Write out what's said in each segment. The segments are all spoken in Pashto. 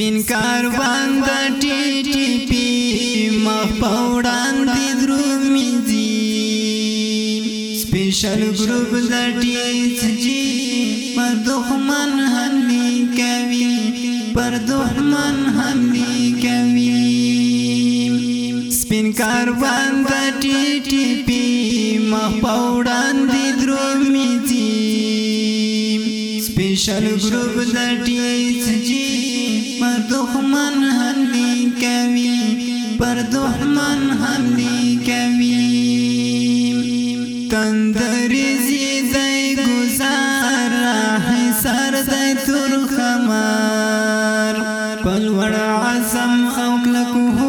سپین کاروان د ټي ټي پی مخ پوڑان دی درومی دی سپیشل گروپ د ټي ایچ جی پر دښمن حمله کوي پر دښمن حمله کوي سپین کاروان د ټي ټي پی مخ پوڑان دی پیشل گروپ د ټیس جی پر دښمن حمله کوي پر دښمن حمله کوي تندري زی گزار سر دای تور خمار پلوړ عزم او کلکو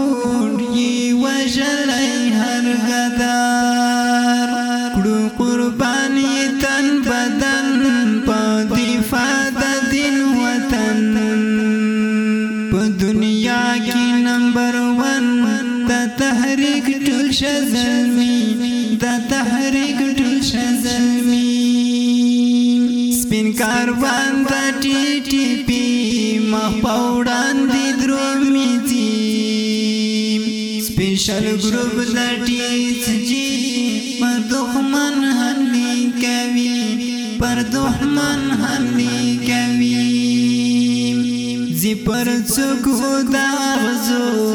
تحریک ټول شزلمی دا تحریک ټول شزلمی سپین کاروان دا ټی ټی پی مخ پاوډان دی درومی تی سپیشل گروپ دا ټی جی پر دښمن حمله کوي پر دښمن حمله کوي زی پر څوک دا غزو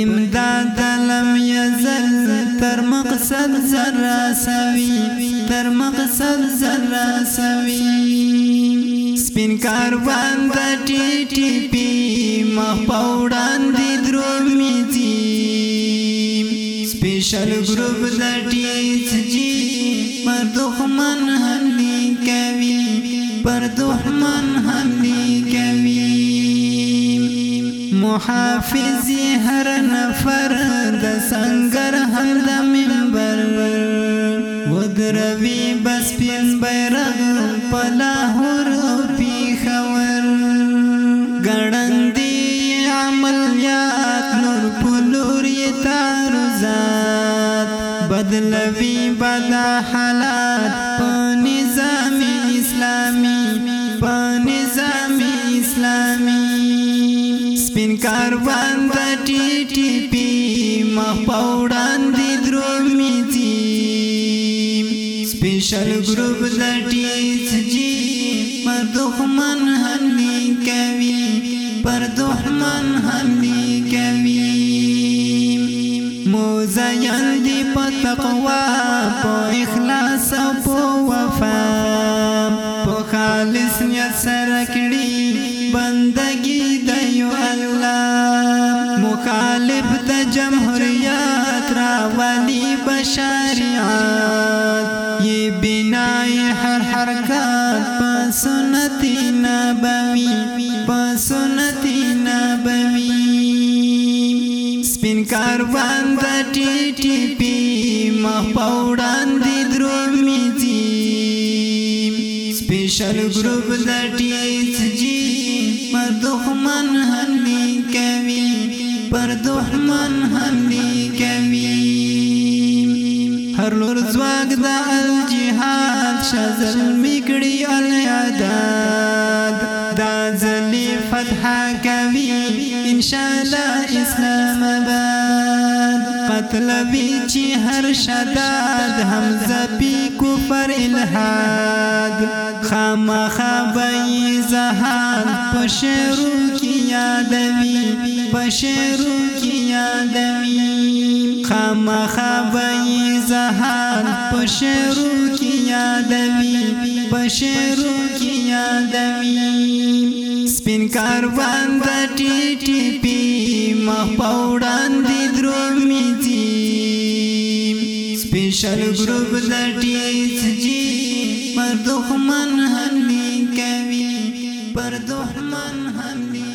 امداد لم یزل تر مقصد ذرا سوی تر مقصد ذرا سوی سپین کاروان د ټی ټی پی مخ پوڑان دی درومی تی سپیشل گروپ د ټی جی پر دښمن حمله کوي پر دښمن حمله محافظی هر نفر د سنگر هم د منبر ودروی بس پین بیرغ په لاهور او پیښور ګړندې عملیات نور پلور یې تعرضات بدلوي بلا حالات په نظام اسلامي په संकार टी टीटीपी मपौडान दी द्रोमीची स्पेशल ग्रुप द टीच जी पर दुखमन हनी कवि पर दुखमन हनी कवि मोजयन दी पतकवा पो इखलास पो वफा पो खालिस नियत طالب د جمهوریت را ولی بشریات یہ بنای هر حرکت په سنت نبوی په سنت نبوی سپین کاروان د ټی ټی پی مخ پوڑان دی درومی دی سپیشل گروپ د ټی ایچ جی پر دښمن پر دښمن حملې کوي هر لور ځواک د الجهاد شزل میکړي الیاداد دا ځلې فتح کوي ان شاء الله اسلام آباد مطلب چې هر شداد حمزه پی کفر الہاد خامخا بې زهاد په شروع یادوي بشرو کې یادوي خامخابي زهان بشرو کې یادوي بشرو کې یادوي سپین کاروان د ټي ټي پی مخ پوڑان دي درومي دي سپیشل ګروپ د ټي ایچ جی پر دښمن حمله کوي پر دښمن حمله